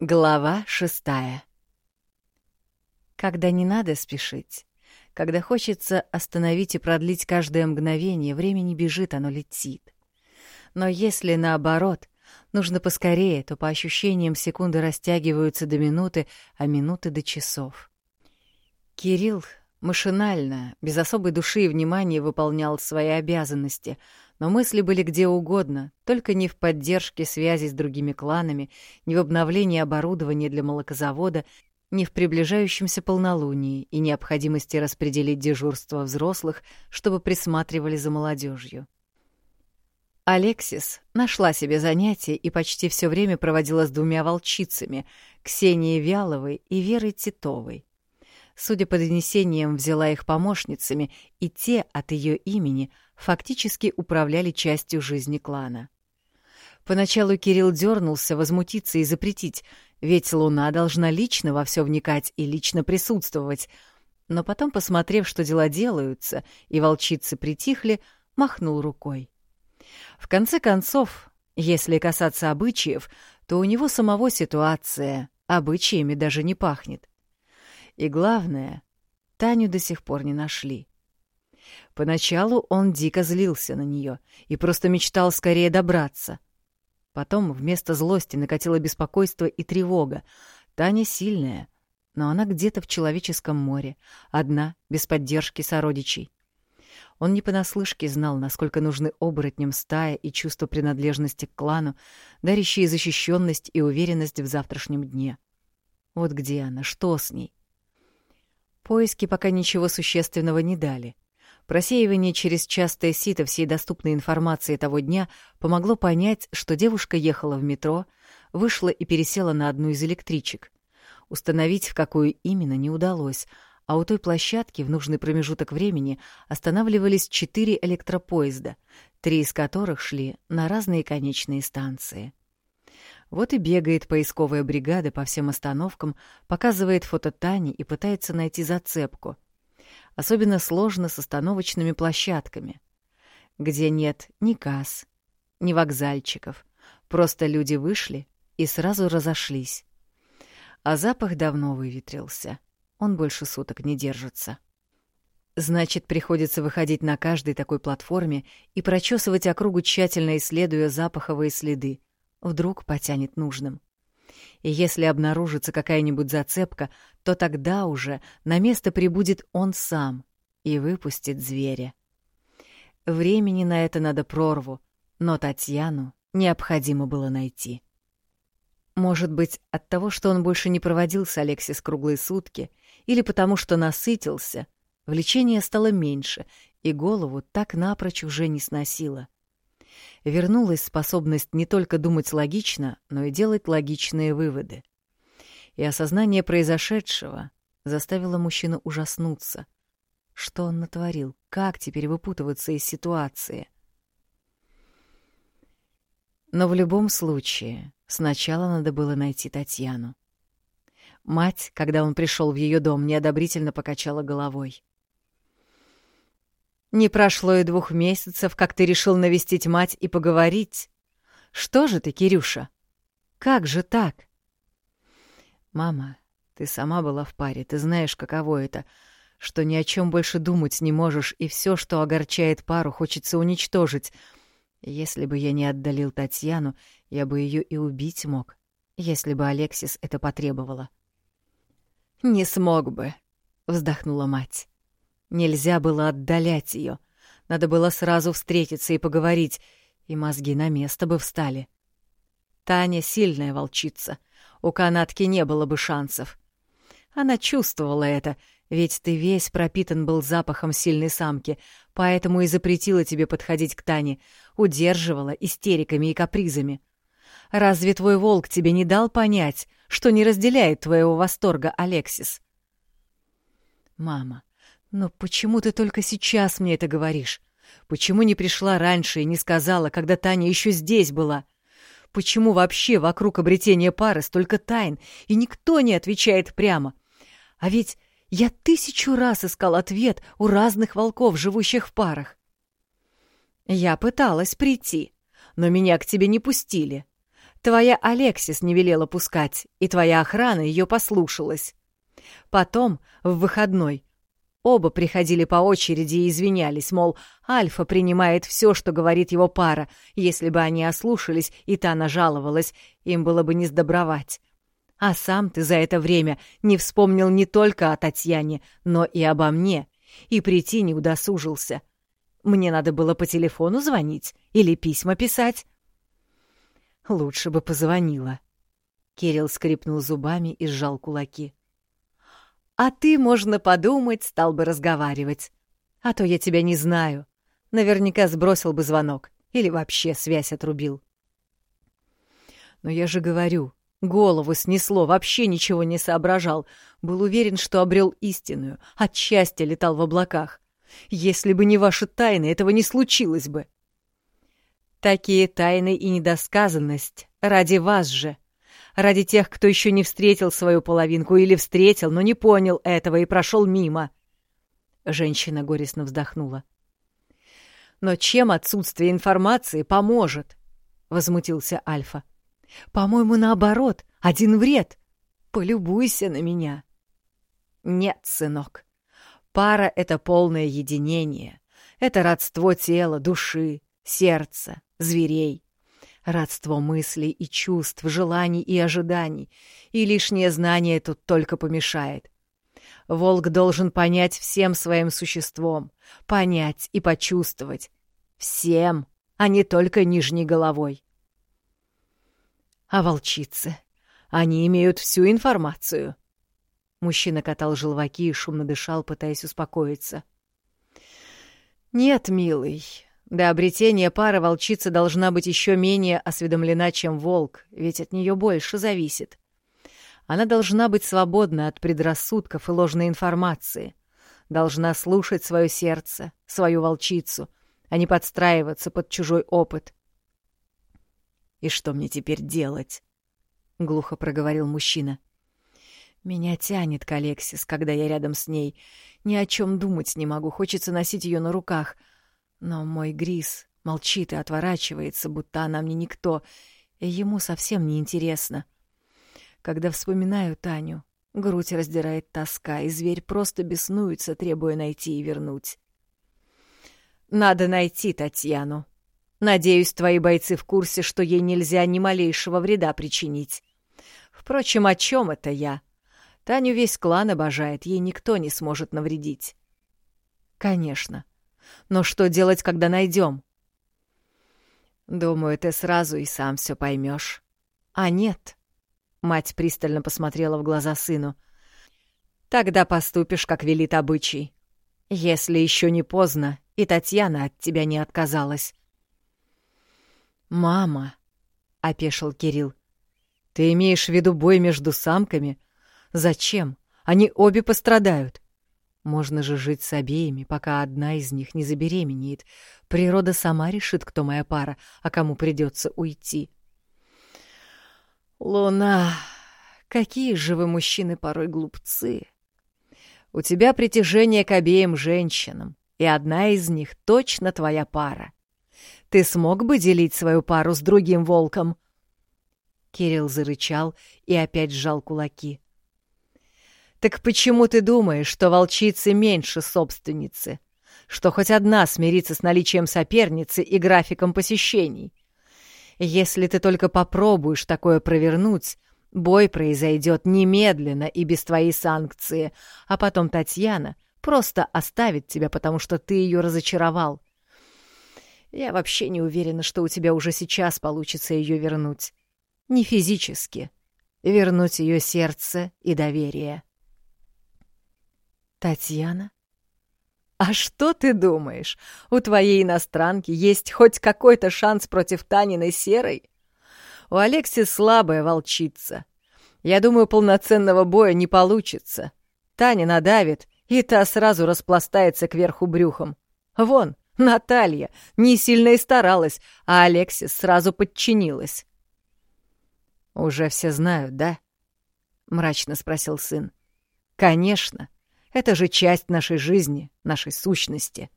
Глава шестая Когда не надо спешить, когда хочется остановить и продлить каждое мгновение, время не бежит, оно летит. Но если наоборот, нужно поскорее, то по ощущениям секунды растягиваются до минуты, а минуты до часов. Кирилл машинально, без особой души и внимания выполнял свои обязанности — но мысли были где угодно, только не в поддержке связи с другими кланами, не в обновлении оборудования для молокозавода, не в приближающемся полнолунии и необходимости распределить дежурство взрослых, чтобы присматривали за молодежью. Алексис нашла себе занятие и почти все время проводила с двумя волчицами — Ксенией Вяловой и Верой Титовой. Судя по донесениям, взяла их помощницами, и те от ее имени — фактически управляли частью жизни клана. Поначалу Кирилл дернулся возмутиться и запретить, ведь Луна должна лично во все вникать и лично присутствовать, но потом, посмотрев, что дела делаются, и волчицы притихли, махнул рукой. В конце концов, если касаться обычаев, то у него самого ситуация обычаями даже не пахнет. И главное, Таню до сих пор не нашли. Поначалу он дико злился на нее и просто мечтал скорее добраться. Потом вместо злости накатило беспокойство и тревога. Таня сильная, но она где-то в человеческом море, одна, без поддержки сородичей. Он не понаслышке знал, насколько нужны оборотням стая и чувство принадлежности к клану, дарящие защищенность и уверенность в завтрашнем дне. Вот где она, что с ней? Поиски пока ничего существенного не дали — Просеивание через частое сито всей доступной информации того дня помогло понять, что девушка ехала в метро, вышла и пересела на одну из электричек. Установить, в какую именно, не удалось, а у той площадки в нужный промежуток времени останавливались четыре электропоезда, три из которых шли на разные конечные станции. Вот и бегает поисковая бригада по всем остановкам, показывает фото Тани и пытается найти зацепку — Особенно сложно с остановочными площадками, где нет ни касс, ни вокзальчиков. Просто люди вышли и сразу разошлись. А запах давно выветрился. Он больше суток не держится. Значит, приходится выходить на каждой такой платформе и прочесывать округу, тщательно исследуя запаховые следы. Вдруг потянет нужным. И если обнаружится какая-нибудь зацепка, то тогда уже на место прибудет он сам и выпустит зверя. Времени на это надо прорву, но Татьяну необходимо было найти. Может быть, от того, что он больше не проводил с Алексис круглые сутки, или потому что насытился, влечение стало меньше, и голову так напрочь уже не сносило вернулась способность не только думать логично, но и делать логичные выводы. И осознание произошедшего заставило мужчину ужаснуться. Что он натворил? Как теперь выпутываться из ситуации? Но в любом случае, сначала надо было найти Татьяну. Мать, когда он пришел в ее дом, неодобрительно покачала головой. Не прошло и двух месяцев, как ты решил навестить мать и поговорить. Что же ты, Кирюша? Как же так? Мама, ты сама была в паре, ты знаешь, каково это, что ни о чем больше думать не можешь, и все, что огорчает пару, хочется уничтожить. Если бы я не отдалил Татьяну, я бы ее и убить мог, если бы Алексис это потребовала. «Не смог бы», — вздохнула мать. Нельзя было отдалять ее. Надо было сразу встретиться и поговорить, и мозги на место бы встали. Таня сильная волчица. У канатки не было бы шансов. Она чувствовала это, ведь ты весь пропитан был запахом сильной самки, поэтому и запретила тебе подходить к Тане, удерживала истериками и капризами. Разве твой волк тебе не дал понять, что не разделяет твоего восторга Алексис? Мама, но почему ты только сейчас мне это говоришь? Почему не пришла раньше и не сказала, когда Таня еще здесь была? Почему вообще вокруг обретения пары столько тайн, и никто не отвечает прямо? А ведь я тысячу раз искал ответ у разных волков, живущих в парах. Я пыталась прийти, но меня к тебе не пустили. Твоя Алексис не велела пускать, и твоя охрана ее послушалась. Потом, в выходной, оба приходили по очереди и извинялись, мол, Альфа принимает все, что говорит его пара. Если бы они ослушались, и та нажаловалась, им было бы не сдобровать. А сам ты за это время не вспомнил не только о Татьяне, но и обо мне, и прийти не удосужился. Мне надо было по телефону звонить или письма писать. Лучше бы позвонила. Кирилл скрипнул зубами и сжал кулаки. А ты, можно подумать, стал бы разговаривать. А то я тебя не знаю. Наверняка сбросил бы звонок или вообще связь отрубил. Но я же говорю, Голову снесло, вообще ничего не соображал. Был уверен, что обрел истинную. От счастья летал в облаках. Если бы не ваши тайны, этого не случилось бы. Такие тайны и недосказанность ради вас же. Ради тех, кто еще не встретил свою половинку или встретил, но не понял этого и прошел мимо. Женщина горестно вздохнула. «Но чем отсутствие информации поможет?» — возмутился Альфа. — по-моему, наоборот, один вред. Полюбуйся на меня. Нет, сынок. Пара — это полное единение. Это родство тела, души, сердца, зверей. Родство мыслей и чувств, желаний и ожиданий. И лишнее знание тут только помешает. Волк должен понять всем своим существом, понять и почувствовать. Всем, а не только нижней головой. А волчицы? Они имеют всю информацию. Мужчина катал желваки и шумно дышал, пытаясь успокоиться. «Нет, милый, до обретения пары волчица должна быть еще менее осведомлена, чем волк, ведь от нее больше зависит. Она должна быть свободна от предрассудков и ложной информации, должна слушать свое сердце, свою волчицу, а не подстраиваться под чужой опыт. «И что мне теперь делать?» — глухо проговорил мужчина. «Меня тянет к Алексис, когда я рядом с ней. Ни о чем думать не могу, хочется носить ее на руках. Но мой Грис молчит и отворачивается, будто она мне никто, и ему совсем не интересно. Когда вспоминаю Таню, грудь раздирает тоска, и зверь просто беснуется, требуя найти и вернуть. «Надо найти Татьяну», Надеюсь, твои бойцы в курсе, что ей нельзя ни малейшего вреда причинить. Впрочем, о чем это я? Таню весь клан обожает, ей никто не сможет навредить. Конечно. Но что делать, когда найдем? Думаю, ты сразу и сам все поймешь. А нет. Мать пристально посмотрела в глаза сыну. Тогда поступишь, как велит обычай. Если еще не поздно, и Татьяна от тебя не отказалась. «Мама», — опешил Кирилл, — «ты имеешь в виду бой между самками? Зачем? Они обе пострадают. Можно же жить с обеими, пока одна из них не забеременеет. Природа сама решит, кто моя пара, а кому придется уйти». «Луна, какие же вы, мужчины, порой глупцы!» У тебя притяжение к обеим женщинам, и одна из них точно твоя пара. Ты смог бы делить свою пару с другим волком?» Кирилл зарычал и опять сжал кулаки. «Так почему ты думаешь, что волчицы меньше собственницы? Что хоть одна смирится с наличием соперницы и графиком посещений? Если ты только попробуешь такое провернуть, бой произойдет немедленно и без твоей санкции, а потом Татьяна просто оставит тебя, потому что ты ее разочаровал. Я вообще не уверена, что у тебя уже сейчас получится ее вернуть. Не физически. Вернуть ее сердце и доверие. Татьяна? А что ты думаешь? У твоей иностранки есть хоть какой-то шанс против Таниной серой? У Алекси слабая волчица. Я думаю, полноценного боя не получится. Таня надавит, и та сразу распластается кверху брюхом. Вон, Наталья не сильно и старалась, а Алексис сразу подчинилась. «Уже все знают, да?» — мрачно спросил сын. «Конечно. Это же часть нашей жизни, нашей сущности».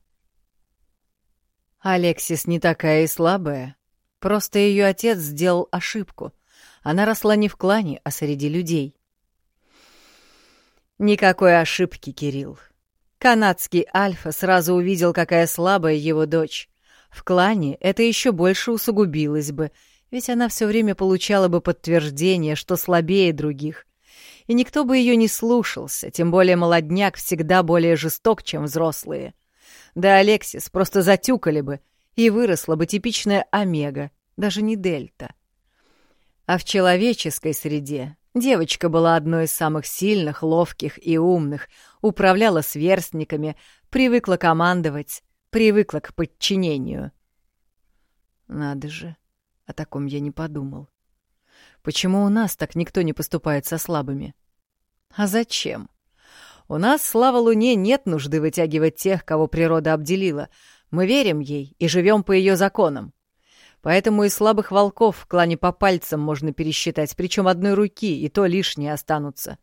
Алексис не такая и слабая. Просто ее отец сделал ошибку. Она росла не в клане, а среди людей. Никакой ошибки, Кирилл. Канадский Альфа сразу увидел, какая слабая его дочь. В клане это еще больше усугубилось бы, ведь она все время получала бы подтверждение, что слабее других. И никто бы ее не слушался, тем более молодняк всегда более жесток, чем взрослые. Да Алексис просто затюкали бы, и выросла бы типичная омега, даже не дельта. А в человеческой среде девочка была одной из самых сильных, ловких и умных, управляла сверстниками, привыкла командовать, привыкла к подчинению. Надо же, о таком я не подумал. Почему у нас так никто не поступает со слабыми? А зачем? У нас, слава Луне, нет нужды вытягивать тех, кого природа обделила. Мы верим ей и живем по ее законам. Поэтому и слабых волков в клане по пальцам можно пересчитать, причем одной руки, и то лишние останутся.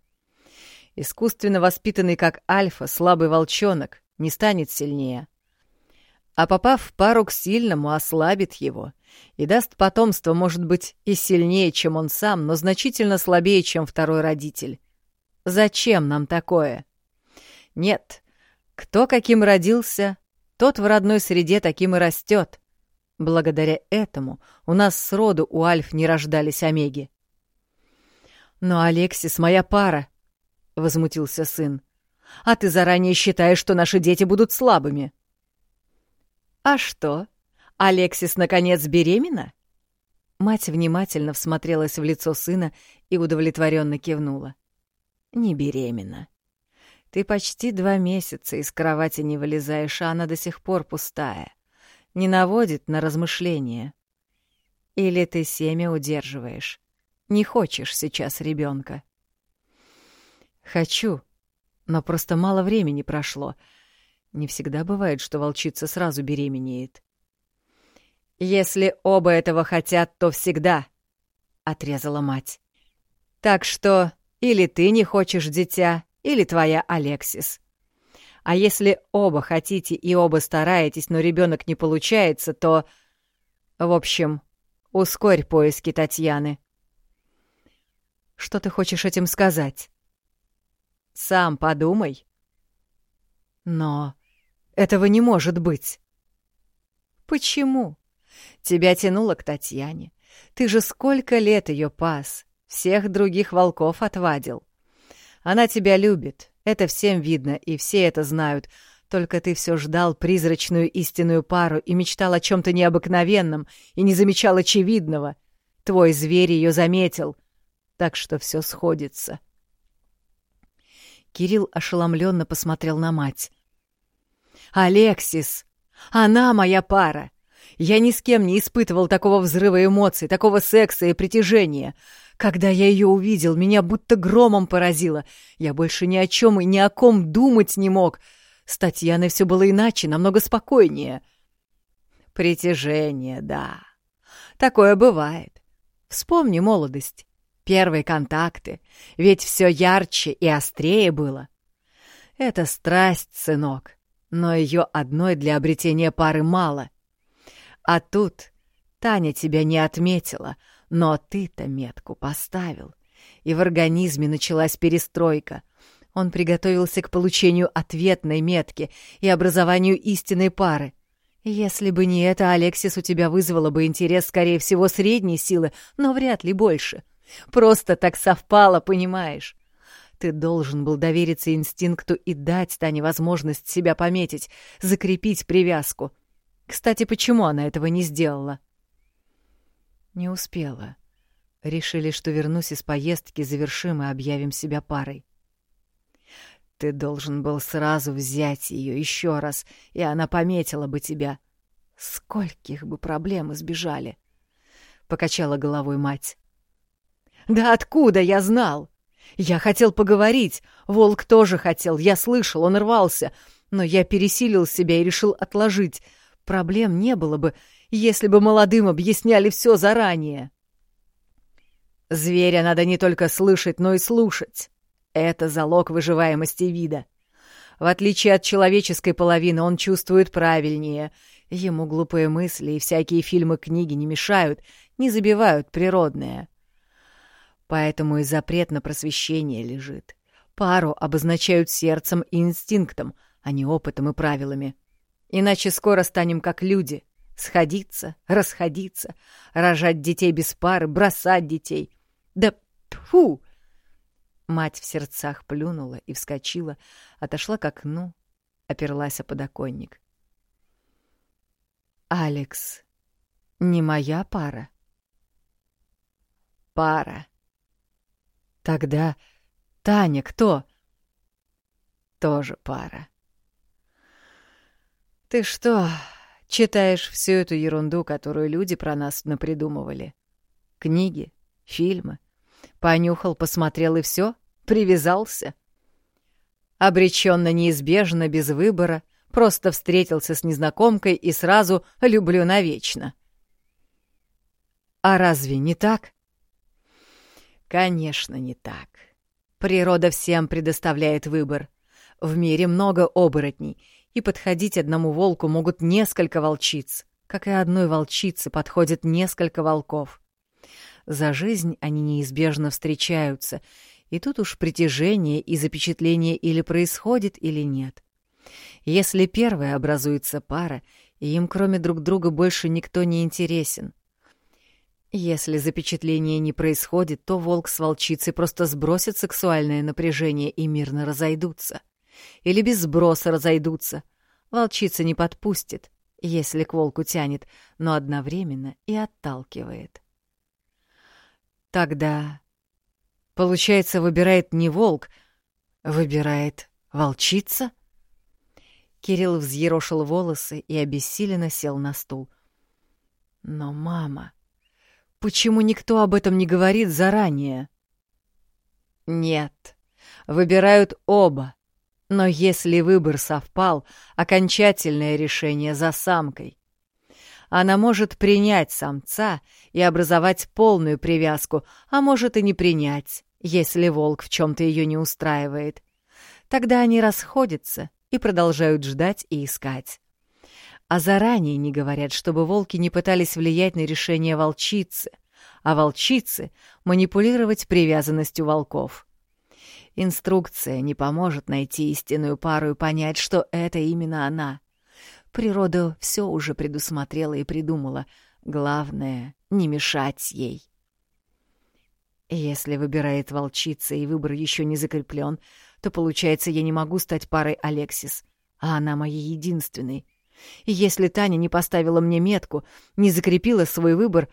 Искусственно воспитанный как альфа, слабый волчонок не станет сильнее. А попав в пару к сильному, ослабит его и даст потомство, может быть, и сильнее, чем он сам, но значительно слабее, чем второй родитель. Зачем нам такое? Нет, кто каким родился, тот в родной среде таким и растет. Благодаря этому у нас сроду у Альф не рождались Омеги. «Но Алексис моя пара», — возмутился сын. «А ты заранее считаешь, что наши дети будут слабыми». «А что, Алексис наконец беременна?» Мать внимательно всмотрелась в лицо сына и удовлетворенно кивнула. «Не беременна. Ты почти два месяца из кровати не вылезаешь, а она до сих пор пустая не наводит на размышления. Или ты семя удерживаешь, не хочешь сейчас ребенка. Хочу, но просто мало времени прошло. Не всегда бывает, что волчица сразу беременеет. Если оба этого хотят, то всегда, отрезала мать. Так что или ты не хочешь дитя, или твоя Алексис. А если оба хотите и оба стараетесь, но ребенок не получается, то... В общем, ускорь поиски Татьяны. Что ты хочешь этим сказать? Сам подумай. Но этого не может быть. Почему? Тебя тянуло к Татьяне. Ты же сколько лет ее пас, всех других волков отвадил. Она тебя любит, это всем видно, и все это знают. Только ты все ждал призрачную истинную пару и мечтал о чем-то необыкновенном, и не замечал очевидного. Твой зверь ее заметил. Так что все сходится. Кирилл ошеломленно посмотрел на мать. «Алексис! Она моя пара! Я ни с кем не испытывал такого взрыва эмоций, такого секса и притяжения. Когда я ее увидел, меня будто громом поразило. Я больше ни о чем и ни о ком думать не мог. С Татьяной все было иначе, намного спокойнее. Притяжение, да. Такое бывает. Вспомни молодость, первые контакты, ведь все ярче и острее было. Это страсть, сынок, но ее одной для обретения пары мало. А тут Таня тебя не отметила — но ты-то метку поставил, и в организме началась перестройка. Он приготовился к получению ответной метки и образованию истинной пары. Если бы не это, Алексис у тебя вызвало бы интерес, скорее всего, средней силы, но вряд ли больше. Просто так совпало, понимаешь? Ты должен был довериться инстинкту и дать Тане возможность себя пометить, закрепить привязку. Кстати, почему она этого не сделала? Не успела. Решили, что вернусь из поездки, завершим и объявим себя парой. Ты должен был сразу взять ее еще раз, и она пометила бы тебя. Скольких бы проблем избежали? Покачала головой мать. Да откуда я знал? Я хотел поговорить. Волк тоже хотел, я слышал, он рвался. Но я пересилил себя и решил отложить. Проблем не было бы, если бы молодым объясняли все заранее. Зверя надо не только слышать, но и слушать. Это залог выживаемости вида. В отличие от человеческой половины, он чувствует правильнее. Ему глупые мысли и всякие фильмы-книги не мешают, не забивают природное. Поэтому и запрет на просвещение лежит. Пару обозначают сердцем и инстинктом, а не опытом и правилами. Иначе скоро станем как люди. Сходиться, расходиться, рожать детей без пары, бросать детей. Да фу! Мать в сердцах плюнула и вскочила, отошла к окну, оперлась о подоконник. «Алекс, не моя пара?» «Пара», Тогда Таня кто? Тоже пара. Ты что, читаешь всю эту ерунду, которую люди про нас напридумывали? Книги, фильмы? Понюхал, посмотрел и все? Привязался? Обреченно неизбежно, без выбора, просто встретился с незнакомкой и сразу люблю навечно. А разве не так? Конечно, не так. Природа всем предоставляет выбор. В мире много оборотней, и подходить одному волку могут несколько волчиц, как и одной волчице подходит несколько волков. За жизнь они неизбежно встречаются, и тут уж притяжение и запечатление или происходит, или нет. Если первая образуется пара, и им кроме друг друга больше никто не интересен, если запечатление не происходит, то волк с волчицей просто сбросят сексуальное напряжение и мирно разойдутся. Или без сброса разойдутся. Волчица не подпустит, если к волку тянет, но одновременно и отталкивает. Тогда, получается, выбирает не волк, выбирает волчица? Кирилл взъерошил волосы и обессиленно сел на стул. Но мама... Почему никто об этом не говорит заранее? Нет, выбирают оба. Но если выбор совпал, окончательное решение за самкой. Она может принять самца и образовать полную привязку, а может и не принять, если волк в чем-то ее не устраивает. Тогда они расходятся и продолжают ждать и искать а заранее не говорят, чтобы волки не пытались влиять на решение волчицы, а волчицы — манипулировать привязанностью волков. Инструкция не поможет найти истинную пару и понять, что это именно она. Природа все уже предусмотрела и придумала. Главное — не мешать ей. Если выбирает волчица и выбор еще не закреплен, то, получается, я не могу стать парой Алексис, а она моей единственной — и если Таня не поставила мне метку, не закрепила свой выбор,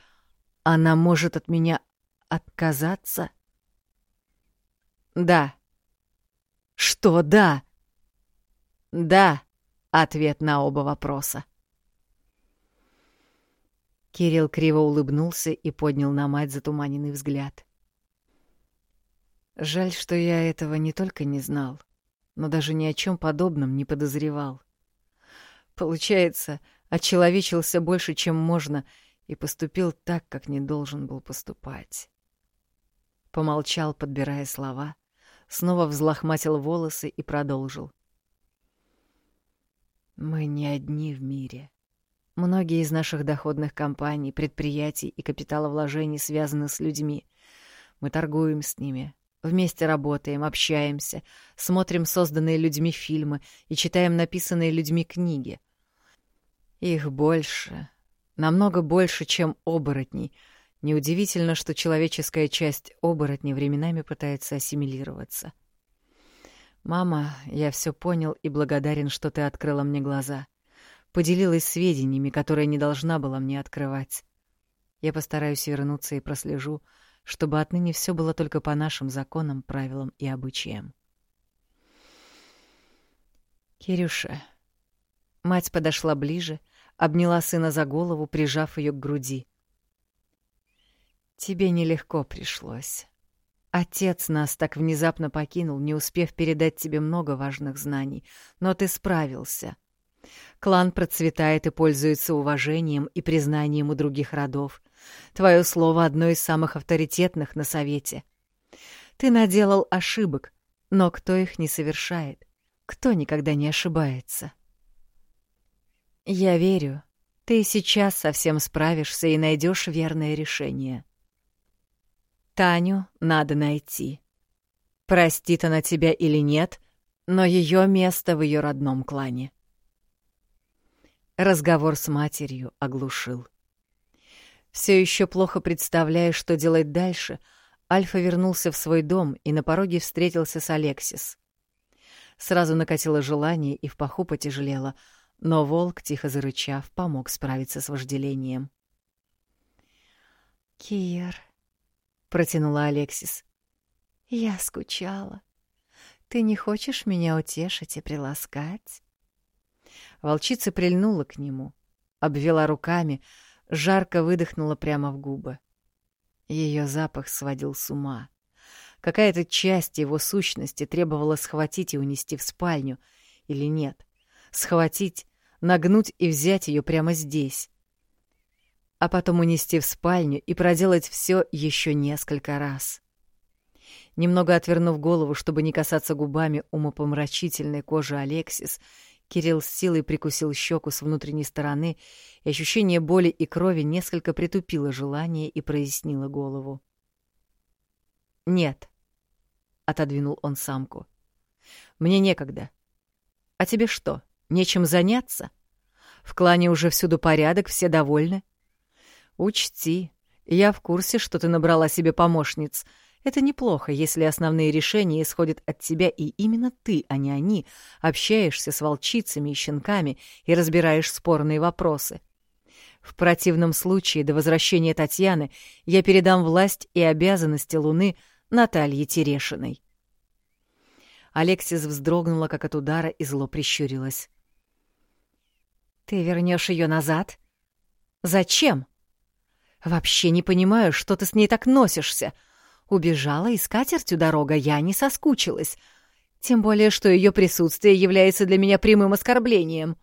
она может от меня отказаться? Да. Что да? Да. Ответ на оба вопроса. Кирилл криво улыбнулся и поднял на мать затуманенный взгляд. Жаль, что я этого не только не знал, но даже ни о чем подобном не подозревал. Получается, очеловечился больше, чем можно, и поступил так, как не должен был поступать. Помолчал, подбирая слова, снова взлохматил волосы и продолжил. Мы не одни в мире. Многие из наших доходных компаний, предприятий и капиталовложений связаны с людьми. Мы торгуем с ними, Вместе работаем, общаемся, смотрим созданные людьми фильмы и читаем написанные людьми книги. Их больше, намного больше, чем оборотней. Неудивительно, что человеческая часть оборотней временами пытается ассимилироваться. «Мама, я все понял и благодарен, что ты открыла мне глаза. Поделилась сведениями, которые не должна была мне открывать. Я постараюсь вернуться и прослежу, чтобы отныне все было только по нашим законам, правилам и обычаям. Кирюша. Мать подошла ближе, обняла сына за голову, прижав ее к груди. Тебе нелегко пришлось. Отец нас так внезапно покинул, не успев передать тебе много важных знаний, но ты справился. Клан процветает и пользуется уважением и признанием у других родов. Твое слово одно из самых авторитетных на совете. Ты наделал ошибок, но кто их не совершает? Кто никогда не ошибается? Я верю, ты сейчас совсем справишься и найдешь верное решение. Таню надо найти. Простит она тебя или нет, но ее место в ее родном клане. Разговор с матерью оглушил. Все еще плохо представляя, что делать дальше, Альфа вернулся в свой дом и на пороге встретился с Алексис. Сразу накатило желание и в паху потяжелело, но волк, тихо зарычав, помог справиться с вожделением. «Кир», — протянула Алексис, — «я скучала. Ты не хочешь меня утешить и приласкать?» Волчица прильнула к нему, обвела руками, жарко выдохнула прямо в губы. Ее запах сводил с ума. Какая-то часть его сущности требовала схватить и унести в спальню, или нет, схватить, нагнуть и взять ее прямо здесь. А потом унести в спальню и проделать все еще несколько раз. Немного отвернув голову, чтобы не касаться губами умопомрачительной кожи Алексис, Кирилл с силой прикусил щеку с внутренней стороны, и ощущение боли и крови несколько притупило желание и прояснило голову. «Нет», — отодвинул он самку, — «мне некогда. А тебе что, нечем заняться? В клане уже всюду порядок, все довольны. Учти, я в курсе, что ты набрала себе помощниц — это неплохо, если основные решения исходят от тебя, и именно ты, а не они, общаешься с волчицами и щенками и разбираешь спорные вопросы. В противном случае до возвращения Татьяны я передам власть и обязанности Луны Наталье Терешиной. Алексис вздрогнула, как от удара, и зло прищурилась. «Ты вернешь ее назад? Зачем? Вообще не понимаю, что ты с ней так носишься. Убежала, и с катертью дорога, я не соскучилась. Тем более, что ее присутствие является для меня прямым оскорблением.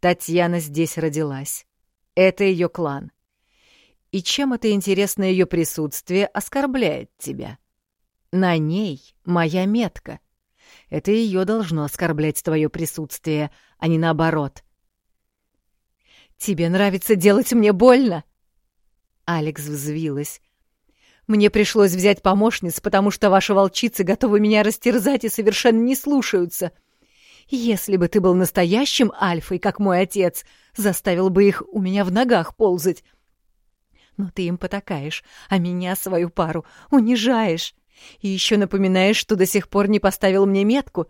Татьяна здесь родилась. Это ее клан. И чем это интересное ее присутствие оскорбляет тебя? На ней моя метка. Это ее должно оскорблять твое присутствие, а не наоборот. «Тебе нравится делать мне больно?» Алекс взвилась. Мне пришлось взять помощниц, потому что ваши волчицы готовы меня растерзать и совершенно не слушаются. Если бы ты был настоящим альфой, как мой отец, заставил бы их у меня в ногах ползать. Но ты им потакаешь, а меня, свою пару, унижаешь. И еще напоминаешь, что до сих пор не поставил мне метку.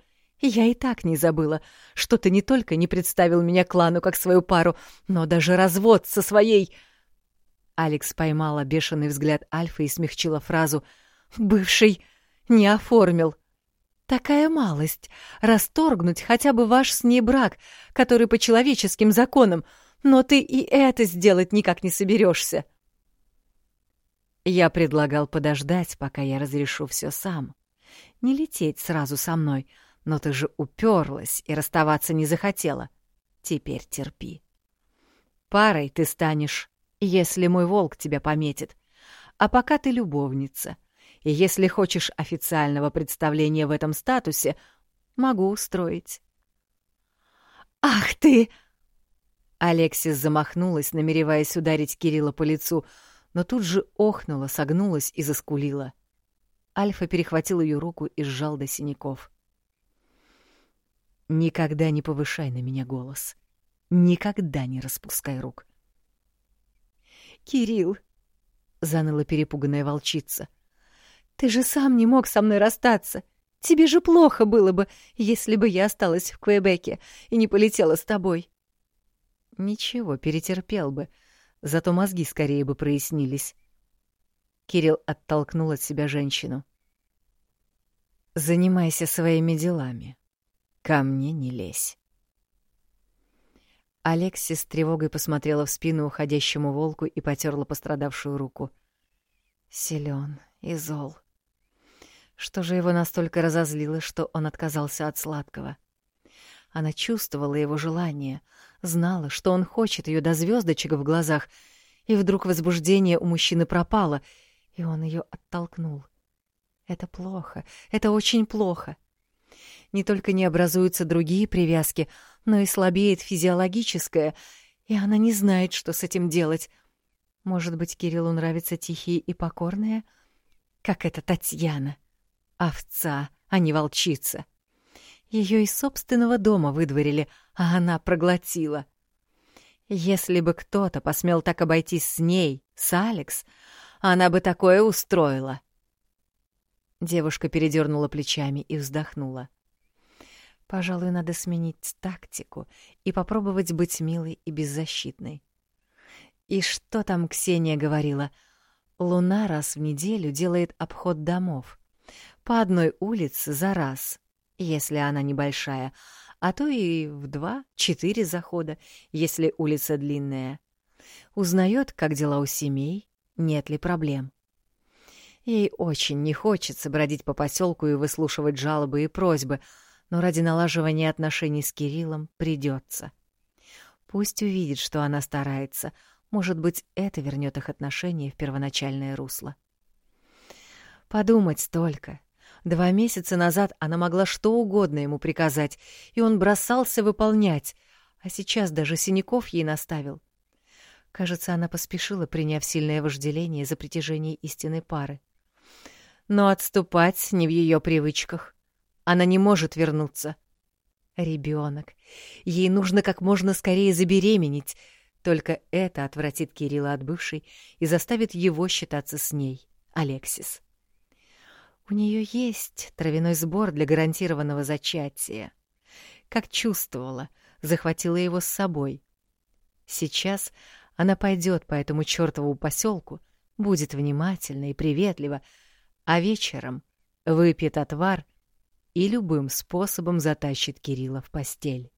Я и так не забыла, что ты не только не представил меня клану как свою пару, но даже развод со своей... Алекс поймала бешеный взгляд Альфа и смягчила фразу «Бывший не оформил». Такая малость — расторгнуть хотя бы ваш с ней брак, который по человеческим законам, но ты и это сделать никак не соберешься. Я предлагал подождать, пока я разрешу все сам. Не лететь сразу со мной, но ты же уперлась и расставаться не захотела. Теперь терпи. Парой ты станешь если мой волк тебя пометит. А пока ты любовница. И если хочешь официального представления в этом статусе, могу устроить. «Ах ты!» Алексис замахнулась, намереваясь ударить Кирилла по лицу, но тут же охнула, согнулась и заскулила. Альфа перехватил ее руку и сжал до синяков. «Никогда не повышай на меня голос. Никогда не распускай рук. Кирилл!» — заныла перепуганная волчица. «Ты же сам не мог со мной расстаться. Тебе же плохо было бы, если бы я осталась в Квебеке и не полетела с тобой». «Ничего, перетерпел бы, зато мозги скорее бы прояснились». Кирилл оттолкнул от себя женщину. «Занимайся своими делами. Ко мне не лезь». Алексис с тревогой посмотрела в спину уходящему волку и потерла пострадавшую руку. Силен и зол. Что же его настолько разозлило, что он отказался от сладкого? Она чувствовала его желание, знала, что он хочет ее до звездочек в глазах, и вдруг возбуждение у мужчины пропало, и он ее оттолкнул. Это плохо, это очень плохо. Не только не образуются другие привязки, но и слабеет физиологическое, и она не знает, что с этим делать. Может быть, Кириллу нравятся тихие и покорные? Как эта Татьяна. Овца, а не волчица. Ее из собственного дома выдворили, а она проглотила. Если бы кто-то посмел так обойтись с ней, с Алекс, она бы такое устроила. Девушка передернула плечами и вздохнула. Пожалуй, надо сменить тактику и попробовать быть милой и беззащитной. И что там Ксения говорила? Луна раз в неделю делает обход домов. По одной улице за раз, если она небольшая, а то и в два-четыре захода, если улица длинная. Узнает, как дела у семей, нет ли проблем. Ей очень не хочется бродить по поселку и выслушивать жалобы и просьбы, но ради налаживания отношений с Кириллом придется. Пусть увидит, что она старается. Может быть, это вернет их отношения в первоначальное русло. Подумать только. Два месяца назад она могла что угодно ему приказать, и он бросался выполнять, а сейчас даже синяков ей наставил. Кажется, она поспешила, приняв сильное вожделение за притяжение истинной пары. Но отступать не в ее привычках. Она не может вернуться. Ребенок. Ей нужно как можно скорее забеременеть. Только это отвратит Кирилла от бывшей и заставит его считаться с ней, Алексис. У нее есть травяной сбор для гарантированного зачатия. Как чувствовала, захватила его с собой. Сейчас она пойдет по этому чертову поселку, будет внимательна и приветлива, а вечером выпьет отвар и любым способом затащит Кирилла в постель.